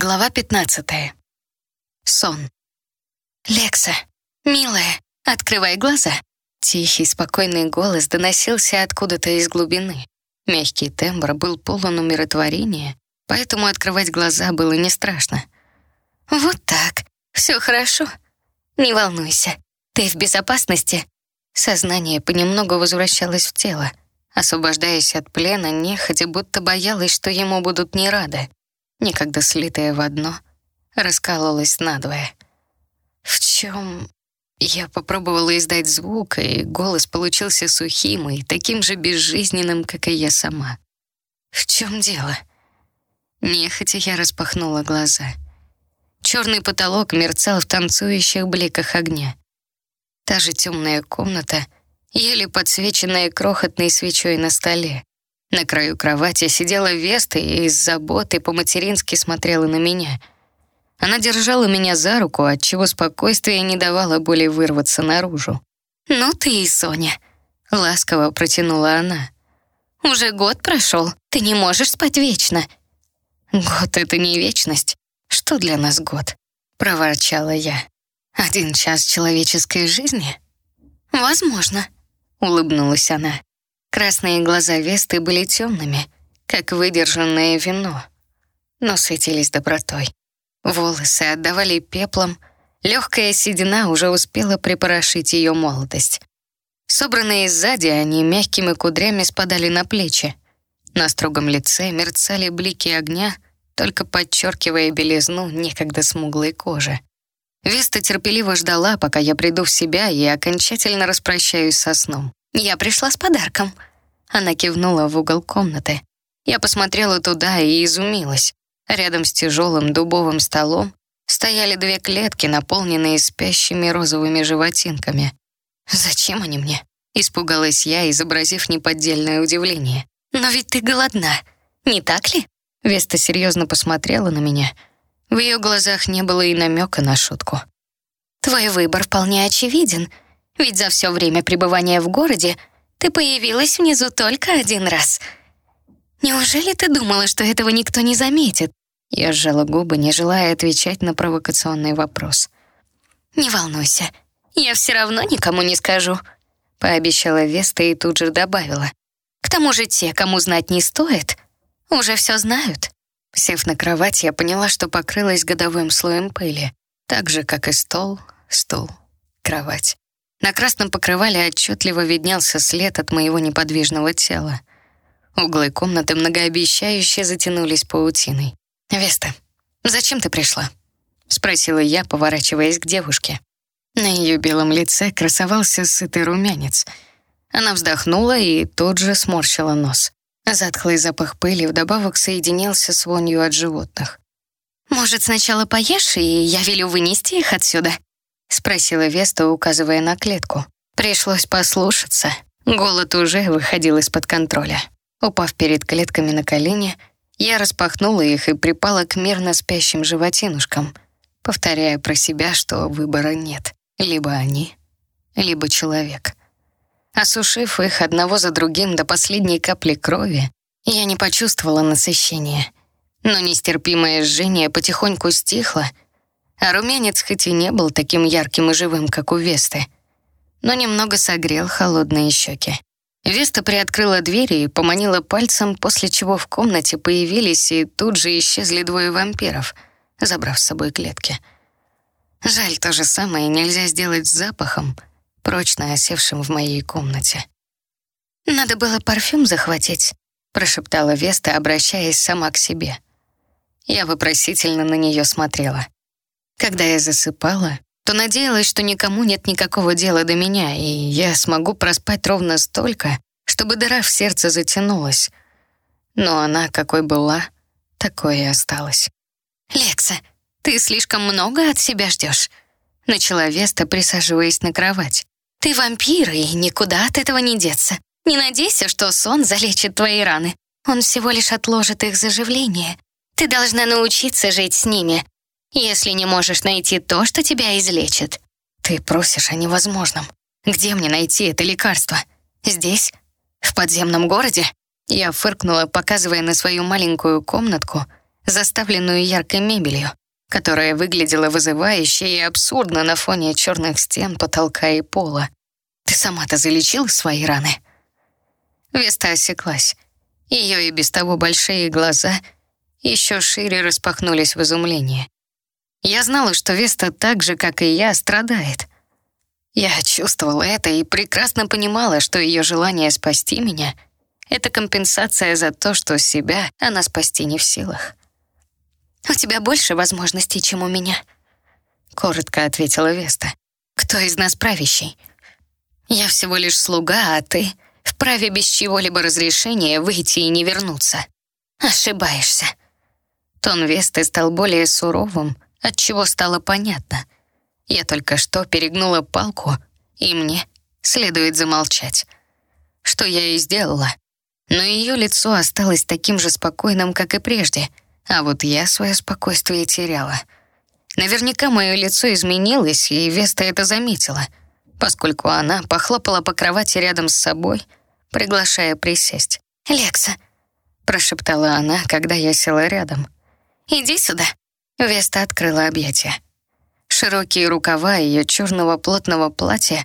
Глава 15. Сон. «Лекса, милая, открывай глаза!» Тихий, спокойный голос доносился откуда-то из глубины. Мягкий тембр был полон умиротворения, поэтому открывать глаза было не страшно. «Вот так, все хорошо. Не волнуйся, ты в безопасности». Сознание понемногу возвращалось в тело, освобождаясь от плена, нехотя будто боялась, что ему будут не рады некогда слитая в одно, раскалывалась надвое. В чем я попробовала издать звук, и голос получился сухим и таким же безжизненным, как и я сама. В чем дело? Нехотя я распахнула глаза. Черный потолок мерцал в танцующих бликах огня. Та же темная комната, еле подсвеченная крохотной свечой на столе. На краю кровати сидела Веста и с заботой по-матерински смотрела на меня. Она держала меня за руку, отчего спокойствие не давало боли вырваться наружу. «Ну ты и Соня», — ласково протянула она. «Уже год прошел, ты не можешь спать вечно». «Год — это не вечность. Что для нас год?» — проворчала я. «Один час человеческой жизни?» «Возможно», — улыбнулась она. Красные глаза Весты были темными, как выдержанное вино, но светились добротой. Волосы отдавали пеплом, легкая седина уже успела припорошить ее молодость. Собранные сзади, они мягкими кудрями спадали на плечи. На строгом лице мерцали блики огня, только подчеркивая белизну некогда смуглой кожи. Веста терпеливо ждала, пока я приду в себя и окончательно распрощаюсь со сном. «Я пришла с подарком». Она кивнула в угол комнаты. Я посмотрела туда и изумилась. Рядом с тяжелым дубовым столом стояли две клетки, наполненные спящими розовыми животинками. «Зачем они мне?» — испугалась я, изобразив неподдельное удивление. «Но ведь ты голодна, не так ли?» Веста серьезно посмотрела на меня. В ее глазах не было и намека на шутку. «Твой выбор вполне очевиден», ведь за все время пребывания в городе ты появилась внизу только один раз. Неужели ты думала, что этого никто не заметит?» Я сжала губы, не желая отвечать на провокационный вопрос. «Не волнуйся, я все равно никому не скажу», — пообещала Веста и тут же добавила. «К тому же те, кому знать не стоит, уже все знают». Сев на кровать, я поняла, что покрылась годовым слоем пыли, так же, как и стол, стул, кровать. На красном покрывале отчетливо виднелся след от моего неподвижного тела. Углы комнаты многообещающе затянулись паутиной. «Веста, зачем ты пришла?» — спросила я, поворачиваясь к девушке. На ее белом лице красовался сытый румянец. Она вздохнула и тут же сморщила нос. Затхлый запах пыли вдобавок соединился с вонью от животных. «Может, сначала поешь, и я велю вынести их отсюда?» — спросила Веста, указывая на клетку. Пришлось послушаться. Голод уже выходил из-под контроля. Упав перед клетками на колени, я распахнула их и припала к мирно спящим животинушкам, повторяя про себя, что выбора нет. Либо они, либо человек. Осушив их одного за другим до последней капли крови, я не почувствовала насыщения. Но нестерпимое жжение потихоньку стихло — а румянец хоть и не был таким ярким и живым, как у Весты, но немного согрел холодные щеки. Веста приоткрыла дверь и поманила пальцем, после чего в комнате появились и тут же исчезли двое вампиров, забрав с собой клетки. Жаль, то же самое нельзя сделать с запахом, прочно осевшим в моей комнате. «Надо было парфюм захватить», — прошептала Веста, обращаясь сама к себе. Я вопросительно на нее смотрела. Когда я засыпала, то надеялась, что никому нет никакого дела до меня, и я смогу проспать ровно столько, чтобы дыра в сердце затянулась. Но она какой была, такой и осталась. «Лекса, ты слишком много от себя ждешь», — начала Веста, присаживаясь на кровать. «Ты вампир, и никуда от этого не деться. Не надейся, что сон залечит твои раны. Он всего лишь отложит их заживление. Ты должна научиться жить с ними, если не можешь найти то, что тебя излечит. Ты просишь о невозможном. Где мне найти это лекарство? Здесь? В подземном городе? Я фыркнула, показывая на свою маленькую комнатку, заставленную яркой мебелью, которая выглядела вызывающе и абсурдно на фоне черных стен, потолка и пола. «Ты сама-то залечила свои раны?» Веста осеклась. Ее и без того большие глаза еще шире распахнулись в изумлении. Я знала, что Веста так же, как и я, страдает. Я чувствовала это и прекрасно понимала, что ее желание спасти меня — это компенсация за то, что себя она спасти не в силах. «У тебя больше возможностей, чем у меня», — коротко ответила Веста. «Кто из нас правящий? Я всего лишь слуга, а ты вправе без чего-либо разрешения выйти и не вернуться. Ошибаешься». Тон Весты стал более суровым, от чего стало понятно. Я только что перегнула палку, и мне следует замолчать. Что я и сделала. Но ее лицо осталось таким же спокойным, как и прежде, а вот я свое спокойствие теряла. Наверняка мое лицо изменилось, и Веста это заметила, поскольку она похлопала по кровати рядом с собой, приглашая присесть. «Лекса», — прошептала она, когда я села рядом. «Иди сюда». Веста открыла объятия. Широкие рукава ее черного плотного платья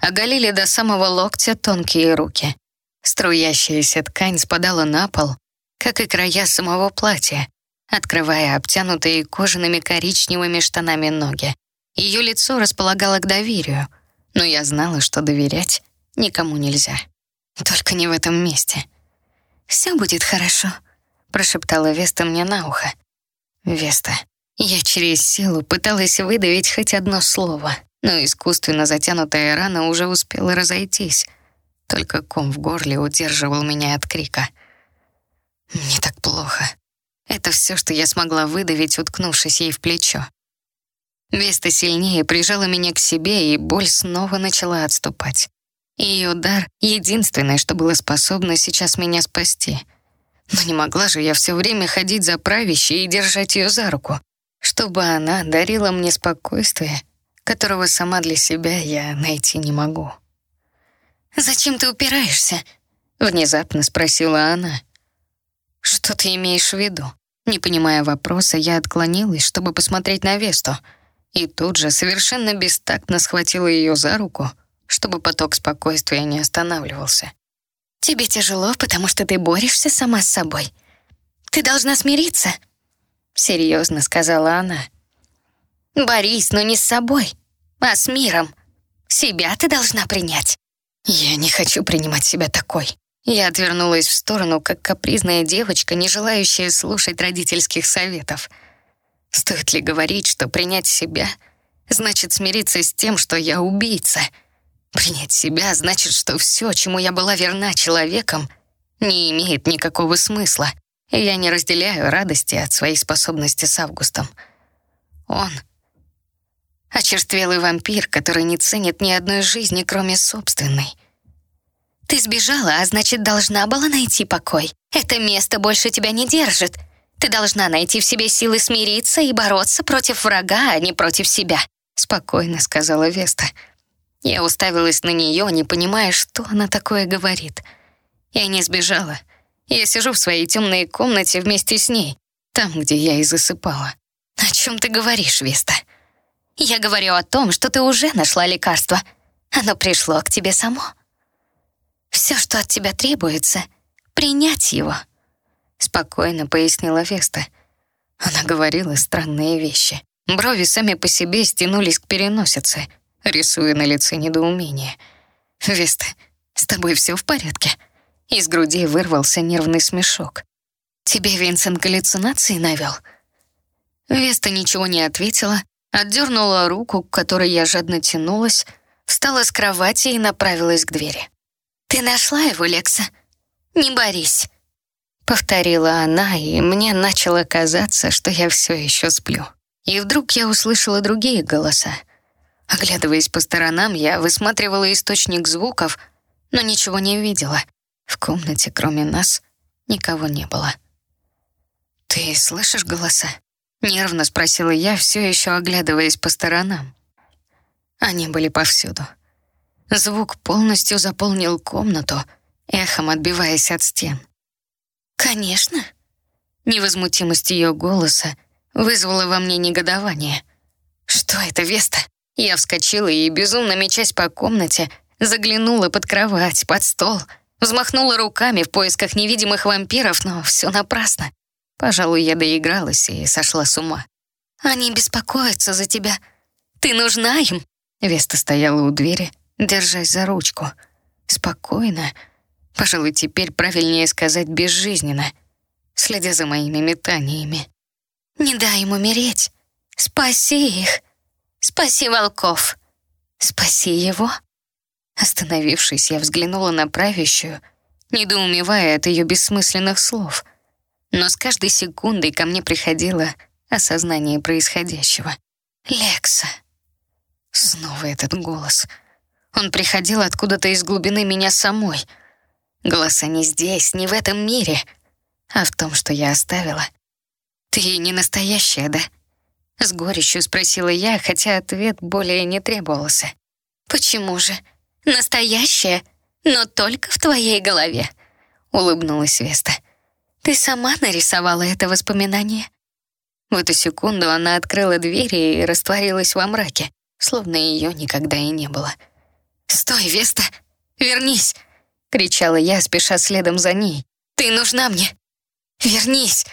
оголили до самого локтя тонкие руки. Струящаяся ткань спадала на пол, как и края самого платья, открывая обтянутые кожаными коричневыми штанами ноги. Ее лицо располагало к доверию, но я знала, что доверять никому нельзя. Только не в этом месте. «Все будет хорошо», — прошептала Веста мне на ухо. «Веста». Я через силу пыталась выдавить хоть одно слово, но искусственно затянутая рана уже успела разойтись. Только ком в горле удерживал меня от крика. «Мне так плохо». Это все, что я смогла выдавить, уткнувшись ей в плечо. Веста сильнее прижала меня к себе, и боль снова начала отступать. Ее дар — единственное, что было способно сейчас меня спасти. Но не могла же я все время ходить за правящей и держать ее за руку чтобы она дарила мне спокойствие, которого сама для себя я найти не могу. «Зачем ты упираешься?» — внезапно спросила она. «Что ты имеешь в виду?» Не понимая вопроса, я отклонилась, чтобы посмотреть на Весту, и тут же совершенно бестактно схватила ее за руку, чтобы поток спокойствия не останавливался. «Тебе тяжело, потому что ты борешься сама с собой. Ты должна смириться», серьезно сказала она. Борись, но не с собой, а с миром. Себя ты должна принять. Я не хочу принимать себя такой. Я отвернулась в сторону, как капризная девочка, не желающая слушать родительских советов. Стоит ли говорить, что принять себя значит смириться с тем, что я убийца? Принять себя значит, что все, чему я была верна человеком, не имеет никакого смысла. Я не разделяю радости от своей способности с Августом. Он — очерствелый вампир, который не ценит ни одной жизни, кроме собственной. Ты сбежала, а значит, должна была найти покой. Это место больше тебя не держит. Ты должна найти в себе силы смириться и бороться против врага, а не против себя», — спокойно сказала Веста. Я уставилась на нее, не понимая, что она такое говорит. Я не сбежала. Я сижу в своей темной комнате вместе с ней, там, где я и засыпала. О чем ты говоришь, Веста? Я говорю о том, что ты уже нашла лекарство. Оно пришло к тебе само. Все, что от тебя требуется, принять его. Спокойно пояснила Веста. Она говорила странные вещи. Брови сами по себе стянулись к переносице, рисуя на лице недоумение. «Веста, с тобой все в порядке?» Из груди вырвался нервный смешок. «Тебе Винсент галлюцинации навел?» Веста ничего не ответила, отдернула руку, к которой я жадно тянулась, встала с кровати и направилась к двери. «Ты нашла его, Лекса? Не борись!» Повторила она, и мне начало казаться, что я все еще сплю. И вдруг я услышала другие голоса. Оглядываясь по сторонам, я высматривала источник звуков, но ничего не видела — в комнате, кроме нас, никого не было. «Ты слышишь голоса?» — нервно спросила я, все еще оглядываясь по сторонам. Они были повсюду. Звук полностью заполнил комнату, эхом отбиваясь от стен. «Конечно», — Невозмутимость ее голоса вызвала во мне негодование. «Что это, Веста?» Я вскочила и, безумно мечась по комнате, заглянула под кровать, под стол, взмахнула руками в поисках невидимых вампиров, но все напрасно. Пожалуй, я доигралась и сошла с ума. «Они беспокоятся за тебя. Ты нужна им?» Веста стояла у двери, держась за ручку. Спокойно, пожалуй, теперь правильнее сказать безжизненно, следя за моими метаниями. «Не дай им умереть. Спаси их. Спаси волков. Спаси его». Остановившись, я взглянула на правящую, недоумевая от ее бессмысленных слов. Но с каждой секундой ко мне приходило осознание происходящего. «Лекса». Снова этот голос. Он приходил откуда-то из глубины меня самой. Голоса не здесь, не в этом мире, а в том, что я оставила. «Ты не настоящая, да?» С горечью спросила я, хотя ответ более не требовался. «Почему же? Настоящая, но только в твоей голове», — улыбнулась Веста. «Ты сама нарисовала это воспоминание?» В эту секунду она открыла двери и растворилась во мраке, словно ее никогда и не было. «Стой, Веста! Вернись!» — кричала я, спеша следом за ней. «Ты нужна мне! Вернись!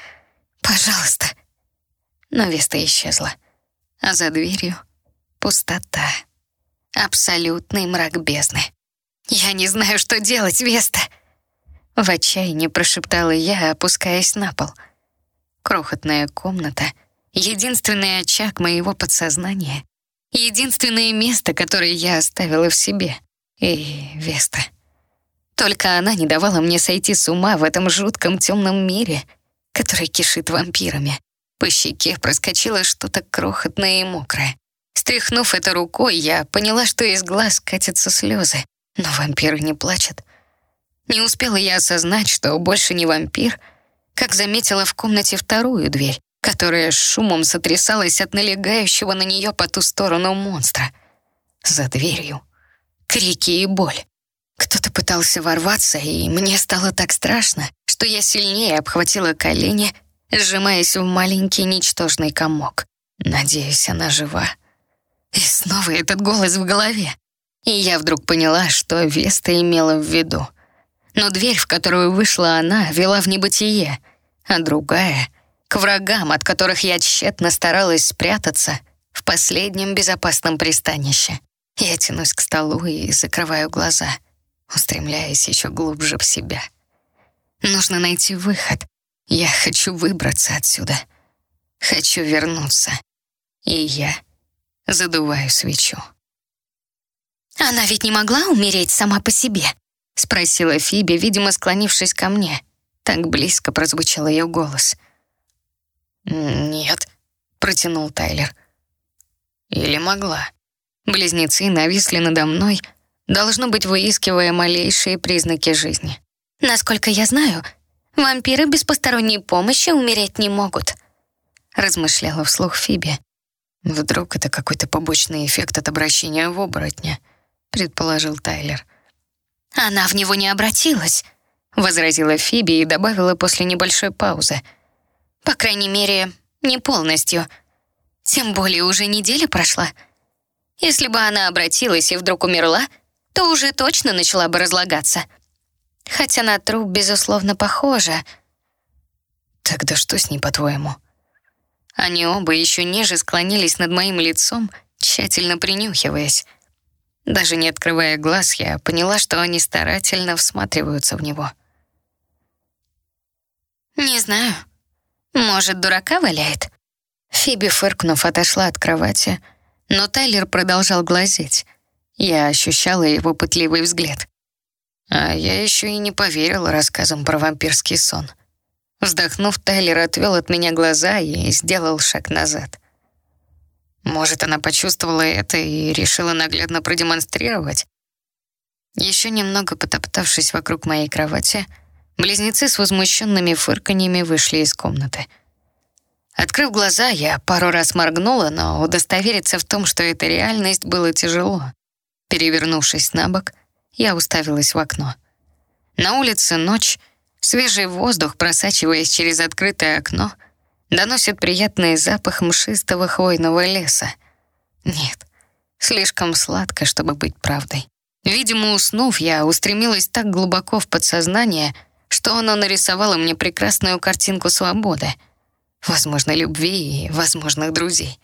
Пожалуйста!» Но Веста исчезла, а за дверью — пустота. Абсолютный мрак бездны. «Я не знаю, что делать, Веста!» В отчаянии прошептала я, опускаясь на пол. Крохотная комната — единственный очаг моего подсознания, единственное место, которое я оставила в себе. И Веста. Только она не давала мне сойти с ума в этом жутком темном мире, который кишит вампирами. По щеке проскочило что-то крохотное и мокрое. Стряхнув это рукой, я поняла, что из глаз катятся слезы, но вампиры не плачут. Не успела я осознать, что больше не вампир, как заметила в комнате вторую дверь, которая шумом сотрясалась от налегающего на нее по ту сторону монстра. За дверью крики и боль. Кто-то пытался ворваться, и мне стало так страшно, что я сильнее обхватила колени, сжимаясь в маленький ничтожный комок. Надеюсь, она жива. И снова этот голос в голове. И я вдруг поняла, что Веста имела в виду. Но дверь, в которую вышла она, вела в небытие, а другая — к врагам, от которых я тщетно старалась спрятаться в последнем безопасном пристанище. Я тянусь к столу и закрываю глаза, устремляясь еще глубже в себя. Нужно найти выход. Я хочу выбраться отсюда. Хочу вернуться. И я задуваю свечу. «Она ведь не могла умереть сама по себе?» — спросила Фиби, видимо, склонившись ко мне. Так близко прозвучал ее голос. «Нет», — протянул Тайлер. «Или могла». Близнецы нависли надо мной, должно быть, выискивая малейшие признаки жизни. «Насколько я знаю, вампиры без посторонней помощи умереть не могут», — размышляла вслух Фиби. «Вдруг это какой-то побочный эффект от обращения в оборотня», — предположил Тайлер. «Она в него не обратилась», — возразила Фиби и добавила после небольшой паузы. «По крайней мере, не полностью. Тем более уже неделя прошла. Если бы она обратилась и вдруг умерла, то уже точно начала бы разлагаться. Хотя на труп, безусловно, похожа». «Тогда что с ней, по-твоему?» Они оба еще ниже склонились над моим лицом, тщательно принюхиваясь. Даже не открывая глаз, я поняла, что они старательно всматриваются в него. «Не знаю. Может, дурака валяет?» Фиби, фыркнув, отошла от кровати, но Тайлер продолжал глазеть. Я ощущала его пытливый взгляд. А я еще и не поверила рассказам про вампирский сон. Вздохнув, Тайлер отвел от меня глаза и сделал шаг назад. Может, она почувствовала это и решила наглядно продемонстрировать? Еще немного потоптавшись вокруг моей кровати, близнецы с возмущенными фырканьями вышли из комнаты. Открыв глаза, я пару раз моргнула, но удостовериться в том, что это реальность, было тяжело. Перевернувшись на бок, я уставилась в окно. На улице ночь, Свежий воздух, просачиваясь через открытое окно, доносит приятный запах мшистого хвойного леса. Нет, слишком сладко, чтобы быть правдой. Видимо, уснув, я устремилась так глубоко в подсознание, что оно нарисовало мне прекрасную картинку свободы, возможно, любви и возможных друзей.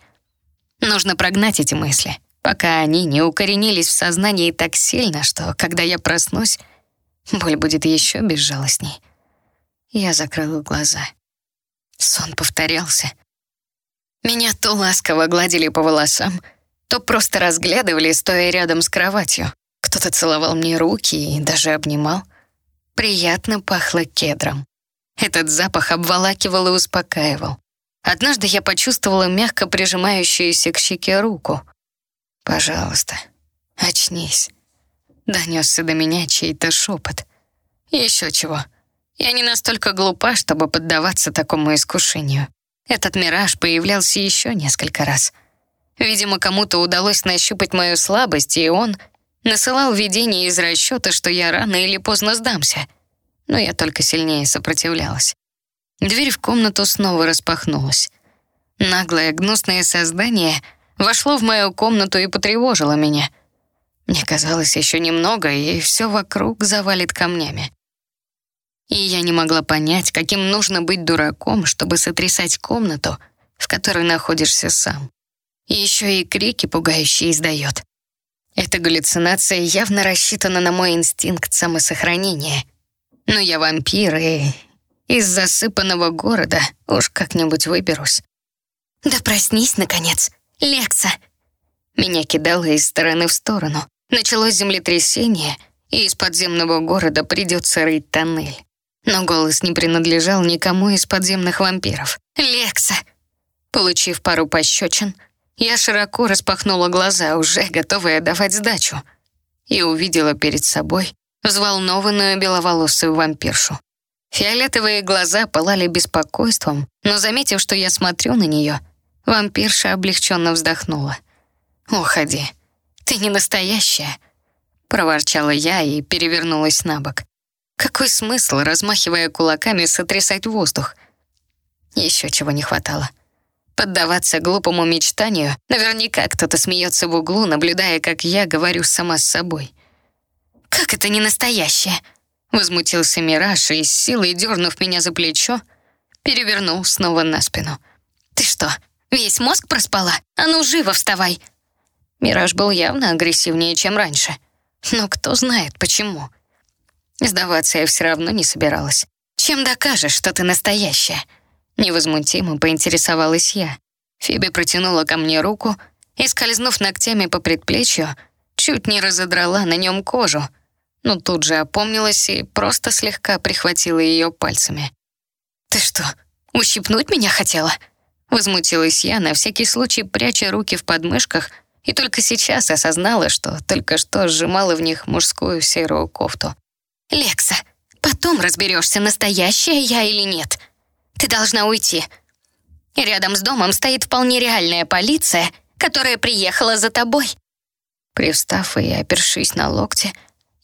Нужно прогнать эти мысли, пока они не укоренились в сознании так сильно, что, когда я проснусь, боль будет еще безжалостней. Я закрыла глаза. Сон повторялся. Меня то ласково гладили по волосам, то просто разглядывали, стоя рядом с кроватью. Кто-то целовал мне руки и даже обнимал. Приятно пахло кедром. Этот запах обволакивал и успокаивал. Однажды я почувствовала мягко прижимающуюся к щеке руку. «Пожалуйста, очнись», — донесся до меня чей-то шепот. Еще чего. Я не настолько глупа, чтобы поддаваться такому искушению. Этот мираж появлялся еще несколько раз. Видимо, кому-то удалось нащупать мою слабость, и он Насылал видение из расчета, что я рано или поздно сдамся. Но я только сильнее сопротивлялась. Дверь в комнату снова распахнулась. Наглое, гнусное создание вошло в мою комнату и потревожило меня. Мне казалось, еще немного, и все вокруг завалит камнями. И я не могла понять, каким нужно быть дураком, чтобы сотрясать комнату, в которой находишься сам. И еще и крики пугающие издает. Эта галлюцинация явно рассчитана на мой инстинкт самосохранения. Но я вампир, и из засыпанного города уж как-нибудь выберусь. «Да проснись, наконец, Лекса!» Меня кидало из стороны в сторону. Началось землетрясение, и из подземного города придется рыть тоннель. Но голос не принадлежал никому из подземных вампиров. «Лекса!» Получив пару пощечин, я широко распахнула глаза, уже готовая давать сдачу, и увидела перед собой взволнованную беловолосую вампиршу. Фиолетовые глаза пылали беспокойством, но, заметив, что я смотрю на нее, вампирша облегченно вздохнула. «Уходи, ты не настоящая», — проворчала я и перевернулась на бок. Какой смысл, размахивая кулаками, сотрясать воздух? Еще чего не хватало — поддаваться глупому мечтанию. Наверняка кто-то смеется в углу, наблюдая, как я говорю сама с собой. «Как это не настоящее?» Возмутился Мираж и, с силой дернув меня за плечо, перевернул снова на спину. «Ты что, весь мозг проспала? А ну, живо вставай!» Мираж был явно агрессивнее, чем раньше. Но кто знает, почему. Сдаваться я все равно не собиралась. Чем докажешь, что ты настоящая?» Невозмутимо поинтересовалась я. Фиби протянула ко мне руку и, скользнув ногтями по предплечью, чуть не разодрала на нем кожу, но тут же опомнилась и просто слегка прихватила ее пальцами. «Ты что, ущипнуть меня хотела?» Возмутилась я, на всякий случай пряча руки в подмышках, и только сейчас осознала, что только что сжимала в них мужскую серую кофту. «Лекса, потом разберешься, настоящая я или нет», ты должна уйти. Рядом с домом стоит вполне реальная полиция, которая приехала за тобой». Привстав и опершись на локте,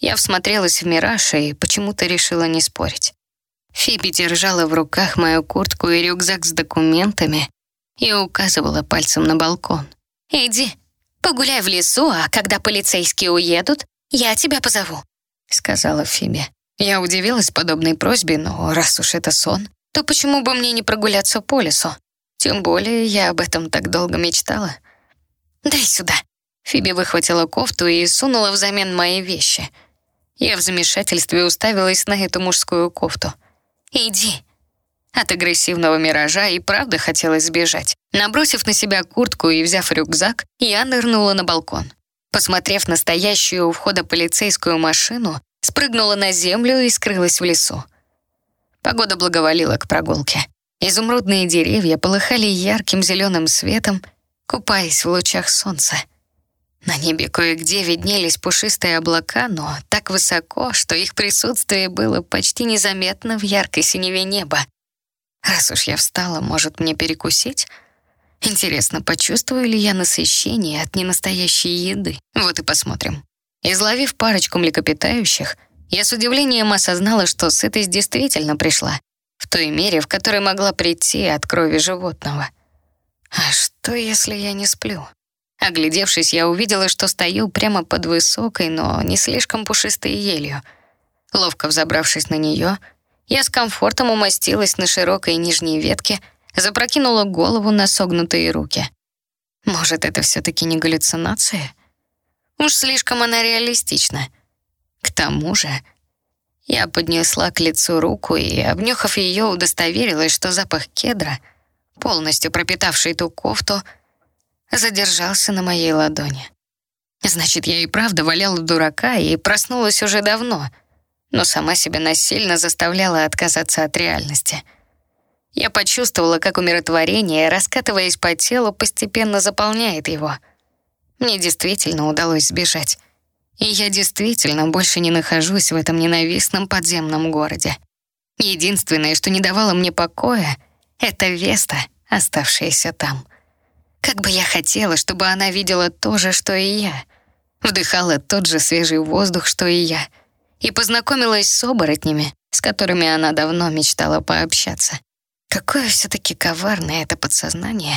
я всмотрелась в мираж и почему-то решила не спорить. Фиби держала в руках мою куртку и рюкзак с документами и указывала пальцем на балкон. «Иди, погуляй в лесу, а когда полицейские уедут, я тебя позову», — сказала Фиби. Я удивилась подобной просьбе, но раз уж это сон, то почему бы мне не прогуляться по лесу? Тем более я об этом так долго мечтала. «Дай сюда». Фиби выхватила кофту и сунула взамен мои вещи. Я в замешательстве уставилась на эту мужскую кофту. «Иди». От агрессивного миража и правда хотелось сбежать. Набросив на себя куртку и взяв рюкзак, я нырнула на балкон. Посмотрев на стоящую у входа полицейскую машину, спрыгнула на землю и скрылась в лесу. Погода благоволила к прогулке. Изумрудные деревья полыхали ярким зеленым светом, купаясь в лучах солнца. На небе кое-где виднелись пушистые облака, но так высоко, что их присутствие было почти незаметно в яркой синеве неба. Раз уж я встала, может, мне перекусить? Интересно, почувствую ли я насыщение от ненастоящей еды? Вот и посмотрим. Изловив парочку млекопитающих, Я с удивлением осознала, что сытость действительно пришла, в той мере, в которой могла прийти от крови животного. А что, если я не сплю? Оглядевшись, я увидела, что стою прямо под высокой, но не слишком пушистой елью. Ловко взобравшись на нее, я с комфортом умостилась на широкой нижней ветке, запрокинула голову на согнутые руки. Может, это все-таки не галлюцинация? Уж слишком она реалистична. К тому же, я поднесла к лицу руку и, обнюхав ее, удостоверилась, что запах кедра, полностью пропитавший ту кофту, задержался на моей ладони. Значит, я и правда валяла дурака и проснулась уже давно, но сама себя насильно заставляла отказаться от реальности. Я почувствовала, как умиротворение, раскатываясь по телу, постепенно заполняет его. Мне действительно удалось сбежать. И я действительно больше не нахожусь в этом ненавистном подземном городе. Единственное, что не давало мне покоя, это Веста, оставшаяся там. Как бы я хотела, чтобы она видела то же, что и я. Вдыхала тот же свежий воздух, что и я. И познакомилась с оборотнями, с которыми она давно мечтала пообщаться. Какое все-таки коварное это подсознание.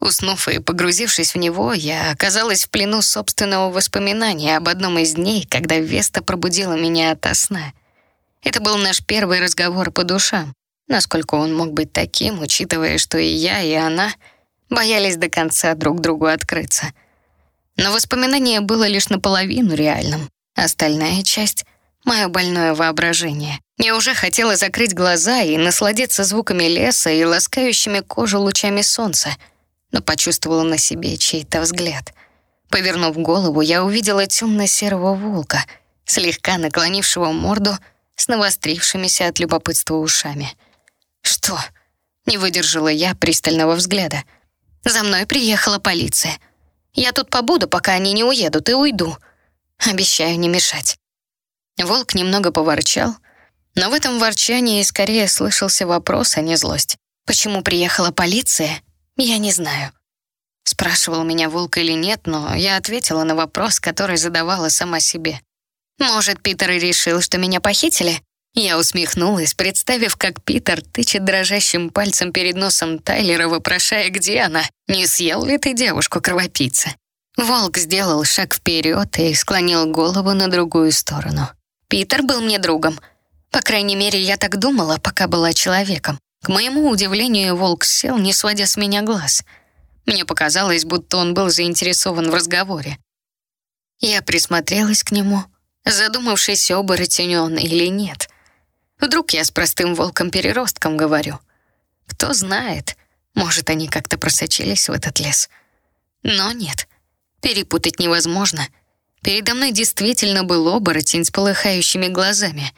Уснув и погрузившись в него, я оказалась в плену собственного воспоминания об одном из дней, когда Веста пробудила меня ото сна. Это был наш первый разговор по душам. Насколько он мог быть таким, учитывая, что и я, и она — боялись до конца друг другу открыться. Но воспоминание было лишь наполовину реальным. Остальная часть — мое больное воображение. Я уже хотела закрыть глаза и насладиться звуками леса и ласкающими кожу лучами солнца, но почувствовала на себе чей-то взгляд. Повернув голову, я увидела темно-серого волка, слегка наклонившего морду с навострившимися от любопытства ушами. «Что?» — не выдержала я пристального взгляда — за мной приехала полиция. Я тут побуду, пока они не уедут, и уйду. Обещаю не мешать». Волк немного поворчал, но в этом ворчании скорее слышался вопрос, а не злость. Почему приехала полиция, я не знаю. Спрашивал меня волк или нет, но я ответила на вопрос, который задавала сама себе. Может, Питер и решил, что меня похитили? Я усмехнулась, представив, как Питер тычет дрожащим пальцем перед носом Тайлера, вопрошая, где она. «Не съел ли ты девушку-кровопийца?» Волк сделал шаг вперед и склонил голову на другую сторону. Питер был мне другом. По крайней мере, я так думала, пока была человеком. К моему удивлению, волк сел, не сводя с меня глаз. Мне показалось, будто он был заинтересован в разговоре. Я присмотрелась к нему, задумавшись, оборотень он или нет — Вдруг я с простым волком-переростком говорю. Кто знает, может, они как-то просочились в этот лес. Но нет, перепутать невозможно. Передо мной действительно был оборотень с полыхающими глазами,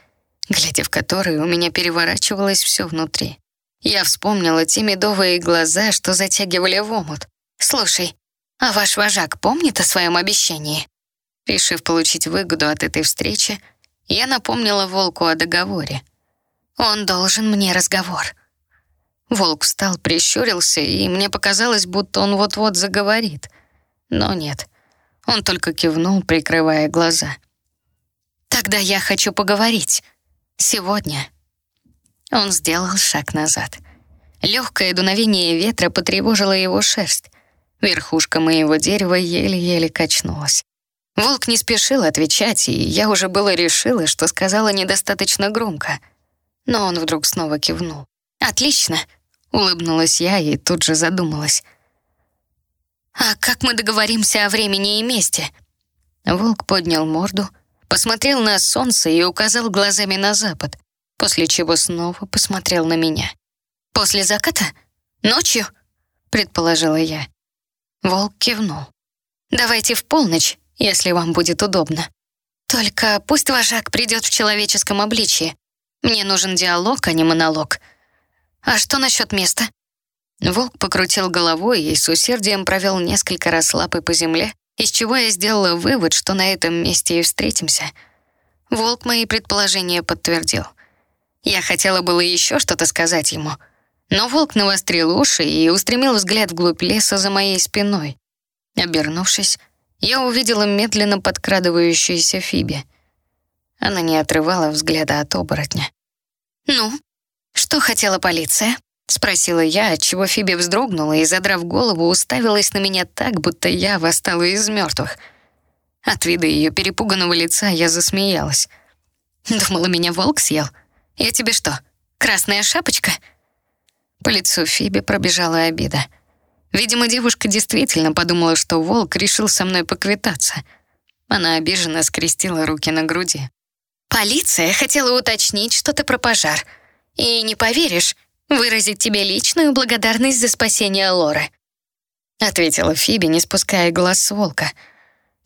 глядя в которые у меня переворачивалось все внутри. Я вспомнила те медовые глаза, что затягивали в омут. «Слушай, а ваш вожак помнит о своем обещании?» Решив получить выгоду от этой встречи, я напомнила волку о договоре. Он должен мне разговор. Волк встал, прищурился, и мне показалось, будто он вот-вот заговорит. Но нет, он только кивнул, прикрывая глаза. «Тогда я хочу поговорить. Сегодня». Он сделал шаг назад. Легкое дуновение ветра потревожило его шерсть. Верхушка моего дерева еле-еле качнулась. Волк не спешил отвечать, и я уже было решила, что сказала недостаточно громко — но он вдруг снова кивнул. «Отлично!» — улыбнулась я и тут же задумалась. «А как мы договоримся о времени и месте?» Волк поднял морду, посмотрел на солнце и указал глазами на запад, после чего снова посмотрел на меня. «После заката? Ночью?» — предположила я. Волк кивнул. «Давайте в полночь, если вам будет удобно. Только пусть вожак придет в человеческом обличье. Мне нужен диалог, а не монолог. А что насчет места? Волк покрутил головой и с усердием провел несколько раз лапой по земле, из чего я сделала вывод, что на этом месте и встретимся. Волк мои предположения подтвердил. Я хотела было еще что-то сказать ему, но волк навострил уши и устремил взгляд вглубь леса за моей спиной. Обернувшись, я увидела медленно подкрадывающуюся Фиби. Она не отрывала взгляда от оборотня. «Ну, что хотела полиция?» — спросила я, отчего Фиби вздрогнула и, задрав голову, уставилась на меня так, будто я восстала из мертвых. От вида ее перепуганного лица я засмеялась. «Думала, меня волк съел? Я тебе что, красная шапочка?» По лицу Фиби пробежала обида. Видимо, девушка действительно подумала, что волк решил со мной поквитаться. Она обиженно скрестила руки на груди. «Полиция хотела уточнить что-то про пожар. И не поверишь, выразить тебе личную благодарность за спасение Лоры», ответила Фиби, не спуская глаз с волка.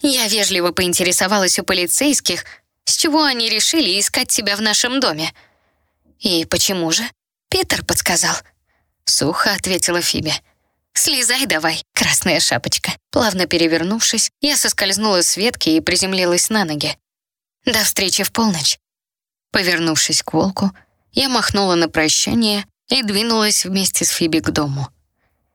«Я вежливо поинтересовалась у полицейских, с чего они решили искать тебя в нашем доме. И почему же? Питер подсказал». Сухо ответила Фиби. «Слезай давай, красная шапочка». Плавно перевернувшись, я соскользнула с ветки и приземлилась на ноги. «До встречи в полночь». Повернувшись к волку, я махнула на прощание и двинулась вместе с Фиби к дому.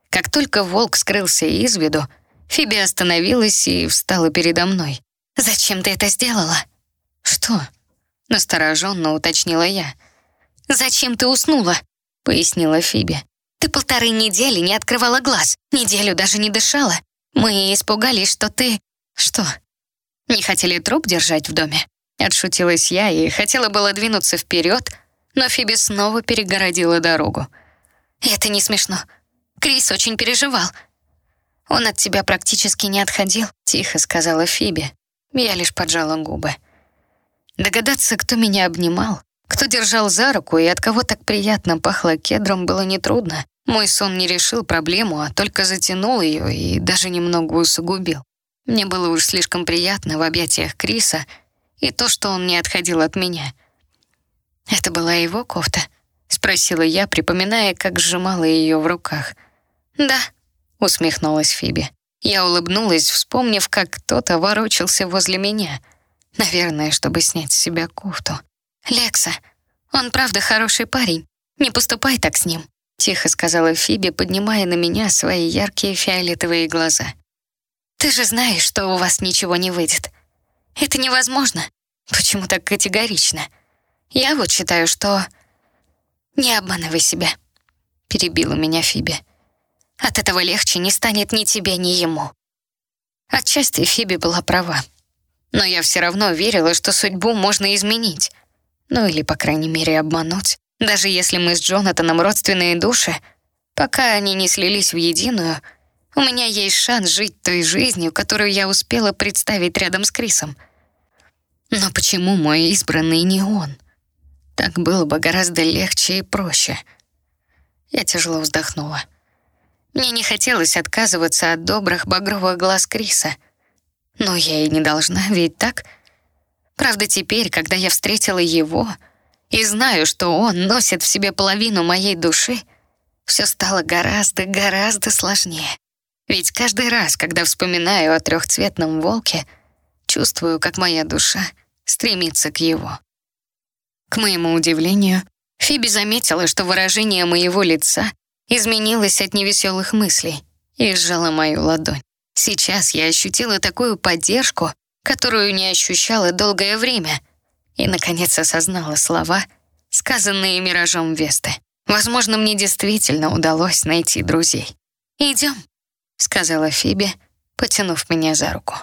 Как только волк скрылся из виду, Фиби остановилась и встала передо мной. «Зачем ты это сделала?» «Что?» — настороженно уточнила я. «Зачем ты уснула?» — пояснила Фиби. Ты полторы недели не открывала глаз, неделю даже не дышала. Мы испугались, что ты... Что? Не хотели труп держать в доме? Отшутилась я и хотела было двинуться вперед, но Фиби снова перегородила дорогу. Это не смешно. Крис очень переживал. Он от тебя практически не отходил, тихо сказала Фиби. Я лишь поджала губы. Догадаться, кто меня обнимал, кто держал за руку и от кого так приятно пахло кедром, было нетрудно. Мой сон не решил проблему, а только затянул ее и даже немного усугубил. Мне было уж слишком приятно в объятиях Криса и то, что он не отходил от меня. «Это была его кофта?» — спросила я, припоминая, как сжимала ее в руках. «Да», — усмехнулась Фиби. Я улыбнулась, вспомнив, как кто-то ворочался возле меня. Наверное, чтобы снять с себя кофту. «Лекса, он правда хороший парень. Не поступай так с ним», — тихо сказала Фиби, поднимая на меня свои яркие фиолетовые глаза. «Ты же знаешь, что у вас ничего не выйдет. Это невозможно. Почему так категорично? Я вот считаю, что...» «Не обманывай себя», — перебила меня Фиби. «От этого легче не станет ни тебе, ни ему». Отчасти Фиби была права. Но я все равно верила, что судьбу можно изменить. Ну или, по крайней мере, обмануть. Даже если мы с Джонатаном родственные души, пока они не слились в единую, у меня есть шанс жить той жизнью, которую я успела представить рядом с Крисом. Но почему мой избранный не он? Так было бы гораздо легче и проще. Я тяжело вздохнула. Мне не хотелось отказываться от добрых багровых глаз Криса. Но я и не должна, ведь так — Правда, теперь, когда я встретила его и знаю, что он носит в себе половину моей души, все стало гораздо, гораздо сложнее. Ведь каждый раз, когда вспоминаю о трехцветном волке, чувствую, как моя душа стремится к его. К моему удивлению, Фиби заметила, что выражение моего лица изменилось от невеселых мыслей и сжала мою ладонь. Сейчас я ощутила такую поддержку, которую не ощущала долгое время, и, наконец, осознала слова, сказанные миражом Весты. Возможно, мне действительно удалось найти друзей. «Идем», — сказала Фиби, потянув меня за руку.